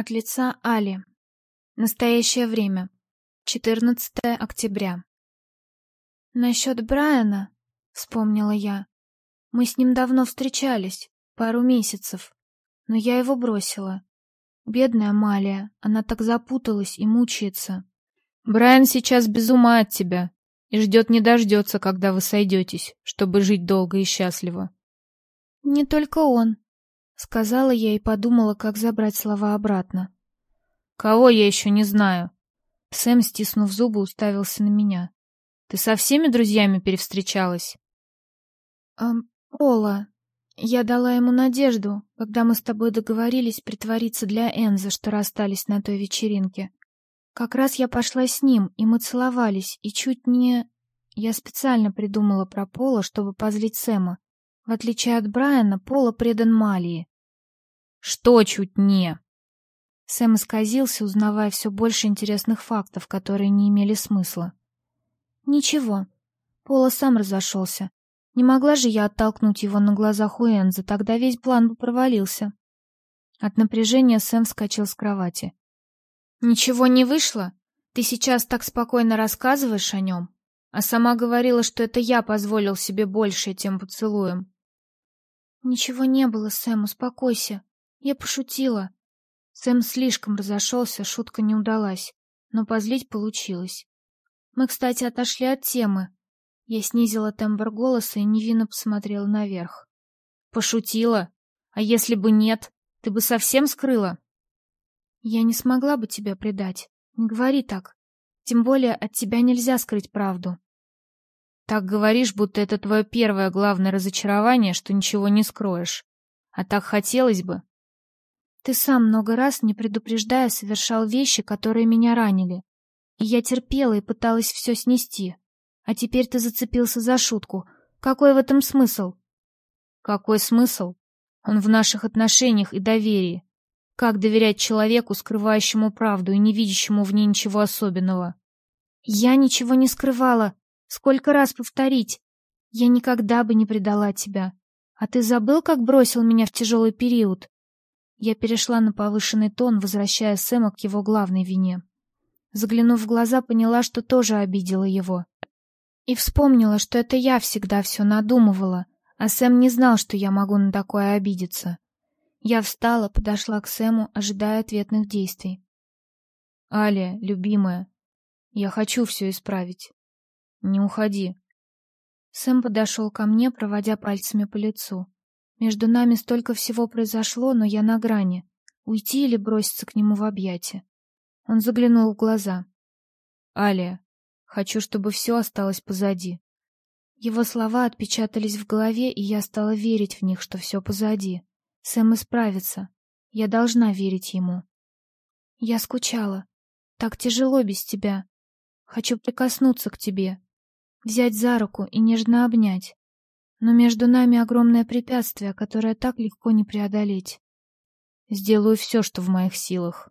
От лица Али. Настоящее время. 14 октября. Насчет Брайана, вспомнила я. Мы с ним давно встречались, пару месяцев, но я его бросила. Бедная Малия, она так запуталась и мучается. Брайан сейчас без ума от тебя и ждет не дождется, когда вы сойдетесь, чтобы жить долго и счастливо. Не только он, сказала я и подумала, как забрать слова обратно. Кого я еще не знаю? Сэм, стиснув зубы, уставился на меня. Ты со всеми друзьями перевстречалась? Эм, Пола. Я дала ему надежду, когда мы с тобой договорились притвориться для Энза, что расстались на той вечеринке. Как раз я пошла с ним, и мы целовались, и чуть не... Я специально придумала про Пола, чтобы позлить Сэма. В отличие от Брайана, Пола предан Малии. Что чуть не? Сэм исказился, узнавая все больше интересных фактов, которые не имели смысла. Ничего. Пола сам разошелся. Не могла же я оттолкнуть его на глазах у Энза, тогда весь план бы провалился. От напряжения Сэм вскочил с кровати. Ничего не вышло? Ты сейчас так спокойно рассказываешь о нем, а сама говорила, что это я позволил себе больше тем поцелуем. Ничего не было, Сэм, успокойся. Я пошутила. Сэм слишком разошелся, шутка не удалась, но позлить получилось. Мы, кстати, отошли от темы. Я снизила тембр голоса и невинно посмотрела наверх. Пошутила? А если бы нет, ты бы совсем скрыла? Я не смогла бы тебя предать. Не говори так. Тем более от тебя нельзя скрыть правду. Так говоришь, будто это твое первое главное разочарование, что ничего не скроешь. А так хотелось бы. Ты сам много раз, не предупреждая, совершал вещи, которые меня ранили. И я терпела и пыталась все снести. А теперь ты зацепился за шутку. Какой в этом смысл? Какой смысл? Он в наших отношениях и доверии. Как доверять человеку, скрывающему правду и не видящему в ней ничего особенного? Я ничего не скрывала. Сколько раз повторить? Я никогда бы не предала тебя. А ты забыл, как бросил меня в тяжелый период? Я перешла на повышенный тон, возвращая Сэма к его главной вине. Заглянув в глаза, поняла, что тоже обидела его. И вспомнила, что это я всегда все надумывала, а Сэм не знал, что я могу на такое обидеться. Я встала, подошла к Сэму, ожидая ответных действий. Аля, любимая, я хочу все исправить. Не уходи. Сэм подошел ко мне, проводя пальцами по лицу. Между нами столько всего произошло, но я на грани. Уйти или броситься к нему в объятия. Он заглянул в глаза. Аля, хочу, чтобы все осталось позади. Его слова отпечатались в голове, и я стала верить в них, что все позади. Сэм исправится. Я должна верить ему. Я скучала. Так тяжело без тебя. Хочу прикоснуться к тебе, взять за руку и нежно обнять. Но между нами огромное препятствие, которое так легко не преодолеть. Сделаю все, что в моих силах.